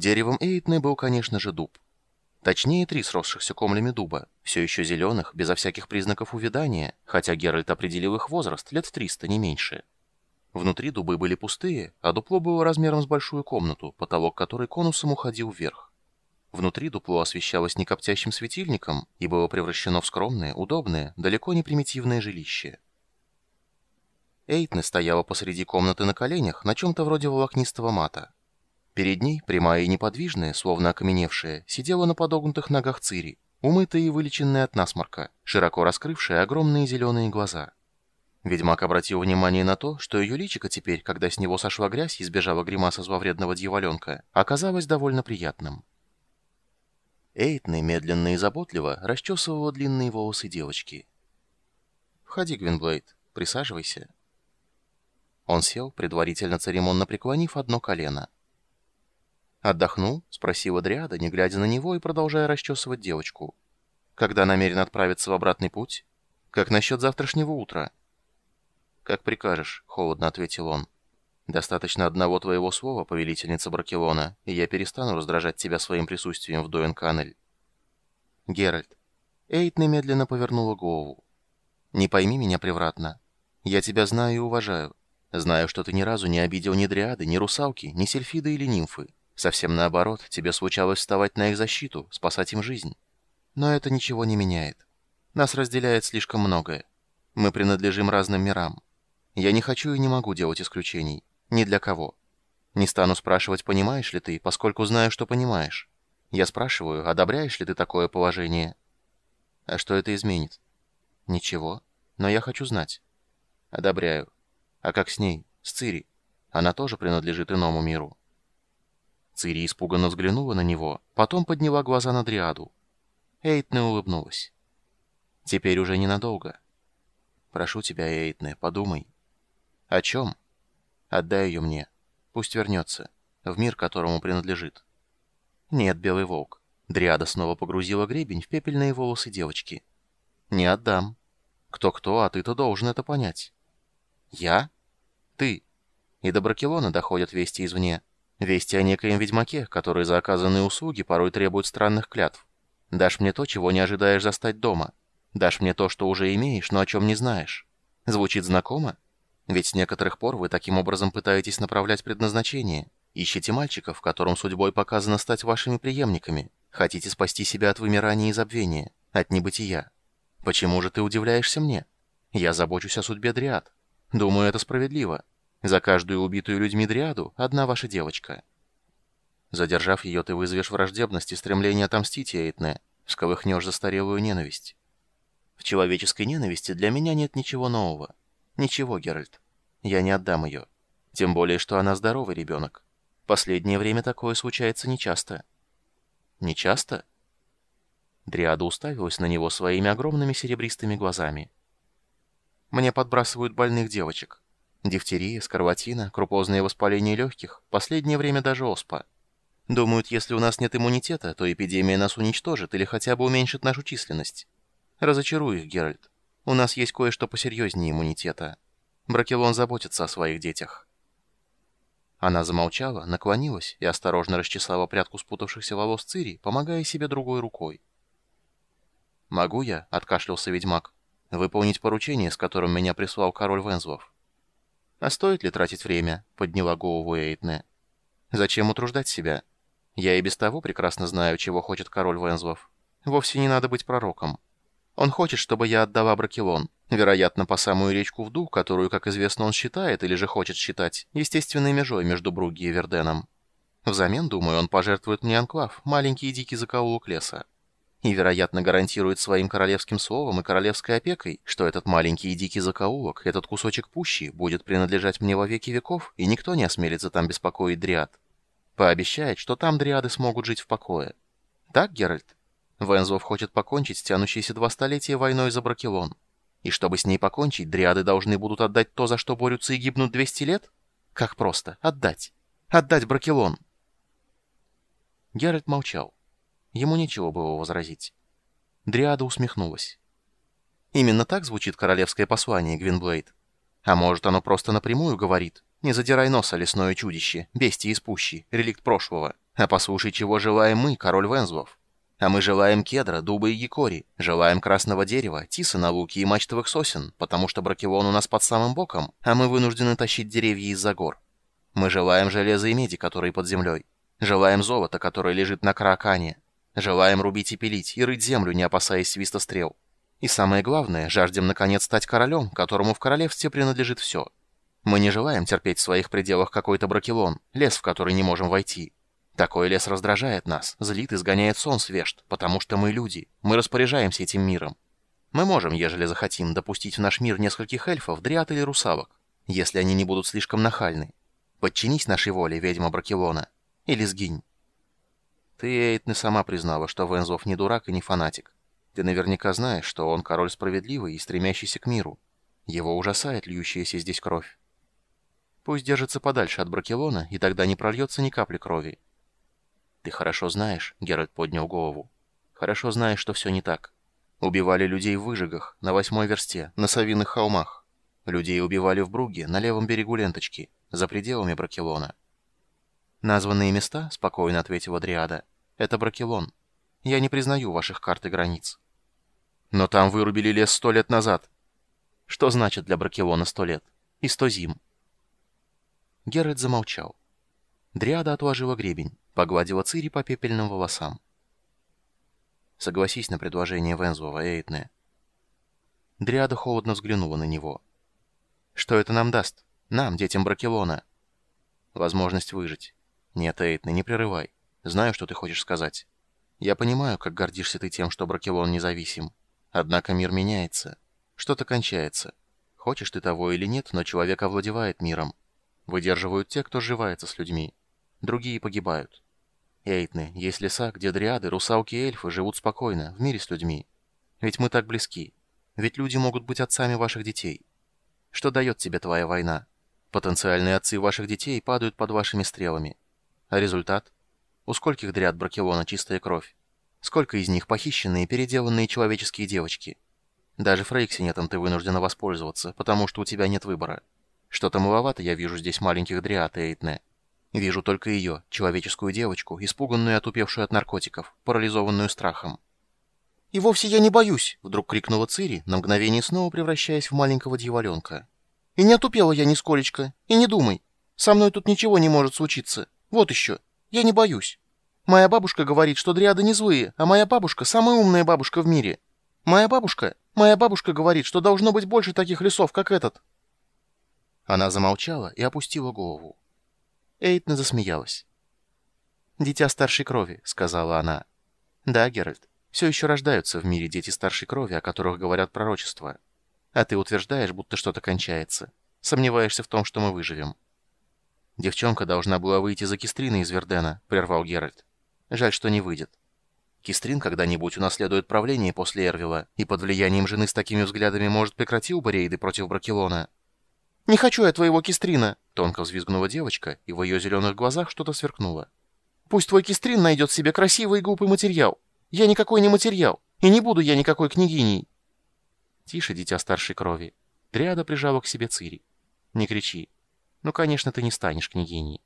Деревом Эйтны был, конечно же, дуб. Точнее, три сросшихся комлями дуба, все еще зеленых, безо всяких признаков увядания, хотя Геральт определил их возраст, лет триста, не меньше. Внутри дубы были пустые, а дупло было размером с большую комнату, потолок которой конусом уходил вверх. Внутри дупло освещалось не коптящим светильником и было превращено в скромное, удобное, далеко не примитивное жилище. Эйтне стояла посреди комнаты на коленях на чем-то вроде волокнистого мата. Перед ней, прямая и неподвижная, словно окаменевшая, сидела на подогнутых ногах Цири, умытая и вылеченная от насморка, широко раскрывшая огромные зеленые глаза. Ведьмак обратил внимание на то, что ее личико теперь, когда с него сошла грязь и сбежала гримаса зловредного дьяволенка, оказалось довольно приятным. Эйтне медленно и заботливо расчесывала длинные волосы девочки. «Входи, Гвинблейд, присаживайся». Он сел, предварительно церемонно преклонив одно колено – «Отдохнул?» — спросила Дриада, не глядя на него и продолжая расчесывать девочку. «Когда намерен отправиться в обратный путь? Как насчет завтрашнего утра?» «Как прикажешь», — холодно ответил он. «Достаточно одного твоего слова, повелительница Бракелона, и я перестану раздражать тебя своим присутствием в Дуэн-Каннель». «Геральт». Эйт немедленно повернула голову. «Не пойми меня превратно. Я тебя знаю и уважаю. Знаю, что ты ни разу не обидел ни Дриады, ни Русалки, ни Сельфиды или Нимфы. Совсем наоборот, тебе случалось вставать на их защиту, спасать им жизнь. Но это ничего не меняет. Нас разделяет слишком многое. Мы принадлежим разным мирам. Я не хочу и не могу делать исключений. Ни для кого. Не стану спрашивать, понимаешь ли ты, поскольку знаю, что понимаешь. Я спрашиваю, одобряешь ли ты такое положение? А что это изменит? Ничего. Но я хочу знать. Одобряю. А как с ней? С Цири? Она тоже принадлежит иному миру. Цири испуганно взглянула на него, потом подняла глаза на Дриаду. Эйтне улыбнулась. «Теперь уже ненадолго. Прошу тебя, Эйтне, подумай». «О чем?» «Отдай ее мне. Пусть вернется. В мир, которому принадлежит». «Нет, Белый Волк». Дриада снова погрузила гребень в пепельные волосы девочки. «Не отдам. Кто-кто, а ты-то должен это понять». «Я?» «Ты». И до Бракелона доходят вести извне. Вести о некоем ведьмаке, который за оказанные услуги порой требует странных клятв. Дашь мне то, чего не ожидаешь застать дома. Дашь мне то, что уже имеешь, но о чем не знаешь. Звучит знакомо? Ведь с некоторых пор вы таким образом пытаетесь направлять предназначение. Ищете мальчиков, которым судьбой показано стать вашими преемниками. Хотите спасти себя от вымирания и забвения, от небытия. Почему же ты удивляешься мне? Я забочусь о судьбе Дриад. Думаю, это справедливо. За каждую убитую людьми дриаду одна ваша девочка. Задержав ее, ты вызовешь враждебность и стремление отомстить Эйтне, всколыхнешь застарелую ненависть. В человеческой ненависти для меня нет ничего нового. Ничего, Геральт. Я не отдам ее. Тем более, что она здоровый ребенок. Последнее время такое случается нечасто. Нечасто? Дриада уставилась на него своими огромными серебристыми глазами. Мне подбрасывают больных девочек. Дифтерия, скарлатина, крупозное воспаление легких, последнее время даже оспа. Думают, если у нас нет иммунитета, то эпидемия нас уничтожит или хотя бы уменьшит нашу численность. Разочарую их, Геральт. У нас есть кое-что посерьезнее иммунитета. Бракелон заботится о своих детях. Она замолчала, наклонилась и осторожно расчесала прядку спутавшихся волос Цири, помогая себе другой рукой. «Могу я?» — откашлялся ведьмак. «Выполнить поручение, с которым меня прислал король Вензлов». «А стоит ли тратить время?» — подняла голову Эйтне. «Зачем утруждать себя? Я и без того прекрасно знаю, чего хочет король Вензлов. Вовсе не надо быть пророком. Он хочет, чтобы я отдала Бракелон, вероятно, по самую речку Вду, которую, как известно, он считает, или же хочет считать, естественной межой между Бруги и Верденом. Взамен, думаю, он пожертвует мне анклав, маленький и дикий закоулок леса и, вероятно, гарантирует своим королевским словом и королевской опекой, что этот маленький и дикий закоулок, этот кусочек пущи, будет принадлежать мне во веки веков, и никто не осмелится там беспокоить дриад. Пообещает, что там дриады смогут жить в покое. Так, Геральт? Вензлов хочет покончить с тянущейся два столетия войной за Бракелон. И чтобы с ней покончить, дриады должны будут отдать то, за что борются и гибнут 200 лет? Как просто. Отдать. Отдать Бракелон. Геральт молчал. Ему нечего было возразить. Дриада усмехнулась. Именно так звучит королевское послание, Гвинблейд. А может, оно просто напрямую говорит «Не задирай носа, лесное чудище, бестия из пущи, реликт прошлого». А послушай, чего желаем мы, король Вензлов. А мы желаем кедра, дуба и гикори, желаем красного дерева, тиса на луке и мачтовых сосен, потому что бракелон у нас под самым боком, а мы вынуждены тащить деревья из-за гор. Мы желаем железа и меди, которые под землей. Желаем золота, которое лежит на Каракане. Желаем рубить и пилить, и рыть землю, не опасаясь свиста стрел. И самое главное, жаждем наконец стать королем, которому в королевстве принадлежит все. Мы не желаем терпеть в своих пределах какой-то бракелон, лес, в который не можем войти. Такой лес раздражает нас, злит и сгоняет сон свежд, потому что мы люди, мы распоряжаемся этим миром. Мы можем, ежели захотим, допустить в наш мир нескольких эльфов, дриад или русалок, если они не будут слишком нахальны. Подчинись нашей воле, ведьма Бракелона, или сгинь. Ты, Эйтны, сама признала, что Вензов не дурак и не фанатик. Ты наверняка знаешь, что он король справедливый и стремящийся к миру. Его ужасает льющаяся здесь кровь. Пусть держится подальше от Бракелона, и тогда не прольется ни капли крови. «Ты хорошо знаешь», — Геральт поднял голову. «Хорошо знаешь, что все не так. Убивали людей в выжигах, на восьмой версте, на Савиных холмах. Людей убивали в Бруге, на левом берегу ленточки, за пределами Бракелона». «Названные места», — спокойно ответила Дриада, — «это Бракелон. Я не признаю ваших карт и границ». «Но там вырубили лес сто лет назад». «Что значит для Бракелона сто лет? И сто зим?» Геральт замолчал. Дриада отложила гребень, погладила Цири по пепельным волосам. «Согласись на предложение Вензлова, Эйтне». Дриада холодно взглянула на него. «Что это нам даст? Нам, детям Бракелона?» «Возможность выжить. Нет, Эйтне, не прерывай. Знаю, что ты хочешь сказать. Я понимаю, как гордишься ты тем, что Бракелон независим. Однако мир меняется. Что-то кончается. Хочешь ты того или нет, но человек овладевает миром. Выдерживают те, кто сживается с людьми. Другие погибают. Эйтны, есть леса, где дриады, русалки и эльфы живут спокойно, в мире с людьми. Ведь мы так близки. Ведь люди могут быть отцами ваших детей. Что дает тебе твоя война? Потенциальные отцы ваших детей падают под вашими стрелами. А результат? У скольких дриад Бракелона чистая кровь? Сколько из них похищенные и переделанные человеческие девочки? Даже Фрейксинетом ты вынуждена воспользоваться, потому что у тебя нет выбора. Что-то маловато я вижу здесь маленьких дриад Эйтне. Вижу только ее, человеческую девочку, испуганную и отупевшую от наркотиков, парализованную страхом. «И вовсе я не боюсь!» — вдруг крикнула Цири, на мгновение снова превращаясь в маленького дьяволенка. «И не отупела я нисколечко, и не думай. Со мной тут ничего не может случиться. Вот еще. Я не боюсь. Моя бабушка говорит, что дриады не злые, а моя бабушка — самая умная бабушка в мире. Моя бабушка... Моя бабушка говорит, что должно быть больше таких лесов, как этот». Она замолчала и опустила голову. Эйтна засмеялась. «Дитя старшей крови», — сказала она. «Да, Геральт, все еще рождаются в мире дети старшей крови, о которых говорят пророчества. А ты утверждаешь, будто что-то кончается. Сомневаешься в том, что мы выживем». «Девчонка должна была выйти за Кистрина из Вердена», — прервал Геральт. «Жаль, что не выйдет. Кистрин когда-нибудь унаследует правление после Эрвила, и под влиянием жены с такими взглядами может прекратил бы рейды против Бракелона». «Не хочу я твоего Кистрина!» Тонко взвизгнула девочка, и в ее зеленых глазах что-то сверкнуло. «Пусть твой Кистрин найдет себе красивый и глупый материал. Я никакой не материал, и не буду я никакой княгиней!» «Тише, дитя старшей крови!» Триада прижала к себе Цири. «Не кричи. Ну, конечно, ты не станешь княгиней».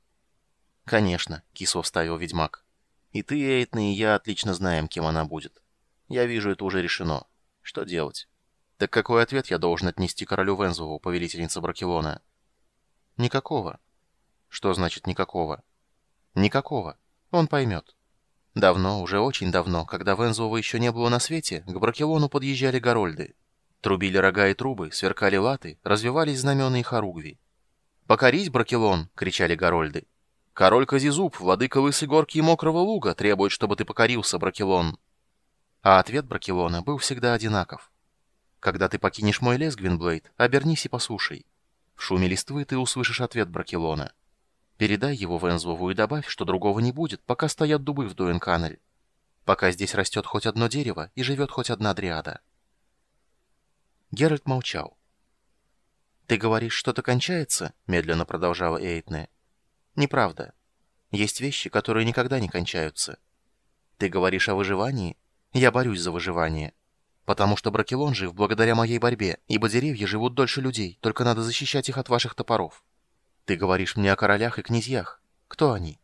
«Конечно», — кисло вставил ведьмак. «И ты, Эйтна, и я отлично знаем, кем она будет. Я вижу, это уже решено. Что делать?» Так какой ответ я должен отнести королю Вензову, повелительнице Бракелона? Никакого. Что значит никакого? Никакого. Он поймет. Давно, уже очень давно, когда Вензова еще не было на свете, к Бракелону подъезжали горольды. Трубили рога и трубы, сверкали латы, развивались знамена и хоругви. «Покорись, Бракелон!» — кричали горольды. «Король Казизуб, владыка Лысой горки и Мокрого луга, требует, чтобы ты покорился, Бракелон!» А ответ Бракелона был всегда одинаков. Когда ты покинешь мой лес, Гвинблейд, обернись и послушай. В шуме листвы ты услышишь ответ Бракелона. Передай его Вензлову и добавь, что другого не будет, пока стоят дубы в Дуэнканель. Пока здесь растет хоть одно дерево и живет хоть одна дриада. Геральт молчал. «Ты говоришь, что-то кончается?» — медленно продолжала Эйтне. «Неправда. Есть вещи, которые никогда не кончаются. Ты говоришь о выживании? Я борюсь за выживание. Потому что Бракелон жив благодаря моей борьбе, ибо деревья живут дольше людей, только надо защищать их от ваших топоров. Ты говоришь мне о королях и князьях. Кто они?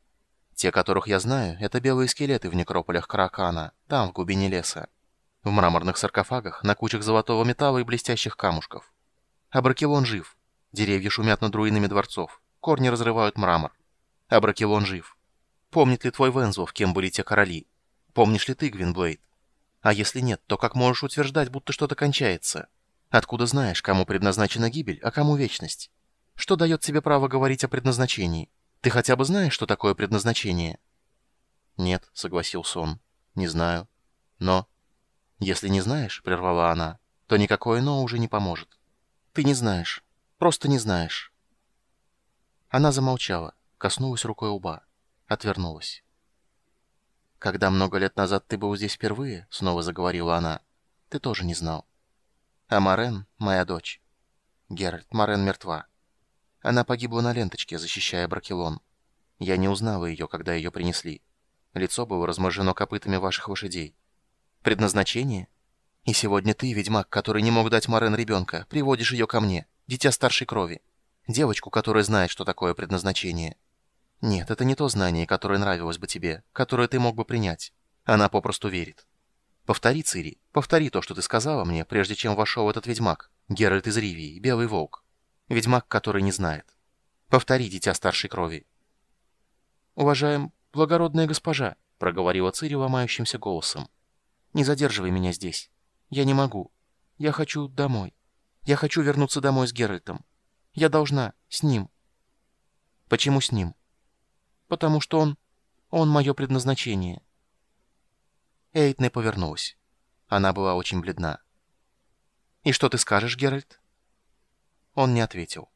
Те, которых я знаю, это белые скелеты в некрополях Каракана, там, в глубине леса. В мраморных саркофагах, на кучах золотого металла и блестящих камушков. Абракелон жив. Деревья шумят над руинами дворцов. Корни разрывают мрамор. Абракелон жив. Помнит ли твой Вензлов, кем были те короли? Помнишь ли ты, Гвинблейд? А если нет, то как можешь утверждать, будто что-то кончается? Откуда знаешь, кому предназначена гибель, а кому вечность? Что дает тебе право говорить о предназначении? Ты хотя бы знаешь, что такое предназначение?» «Нет», — согласился он, — «не знаю. Но...» «Если не знаешь», — прервала она, — «то никакое «но» уже не поможет. Ты не знаешь. Просто не знаешь». Она замолчала, коснулась рукой уба, отвернулась. «Когда много лет назад ты был здесь впервые», — снова заговорила она, — «ты тоже не знал. А Марен — моя дочь. Геральт, Марен мертва. Она погибла на ленточке, защищая Бракелон. Я не узнала ее, когда ее принесли. Лицо было разморжено копытами ваших лошадей. Предназначение? И сегодня ты, ведьмак, который не мог дать Марен ребенка, приводишь ее ко мне, дитя старшей крови. Девочку, которая знает, что такое предназначение. Нет, это не то знание, которое нравилось бы тебе, которое ты мог бы принять. Она попросту верит. Повтори, Цири, повтори то, что ты сказала мне, прежде чем вошел этот ведьмак, Геральт из Ривии, Белый Волк. Ведьмак, который не знает. Повтори, дитя старшей крови. «Уважаем, благородная госпожа», — проговорила Цири ломающимся голосом. «Не задерживай меня здесь. Я не могу. Я хочу домой. Я хочу вернуться домой с Геральтом. Я должна. С ним». «Почему с ним?» «Потому что он... он мое предназначение». Эйтне повернулась. Она была очень бледна. «И что ты скажешь, Геральт?» Он не ответил.